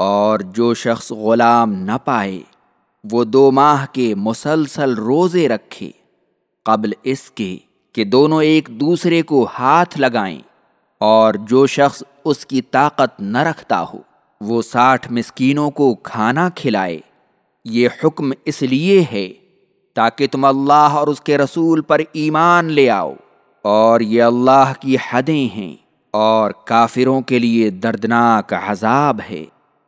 اور جو شخص غلام نہ پائے، وہ دو ماہ کے مسلسل روزے رکھے، قبل اس کے کہ دونوں ایک دوسرے کو ہاتھ لگائیں، اور جو شخص اس کی طاقت نہ رکھتا ہو، وہ ساٹھ مسکینوں کو کھانا کھلائے۔ یہ حکم اس لیے ہے تاکہ تم اللہ اور اس کے رسول پر ایمان لے آؤ۔ اور یہ اللہ کی حدیں ہیں اور کافروں کے لیے دردناک عذاب ہے۔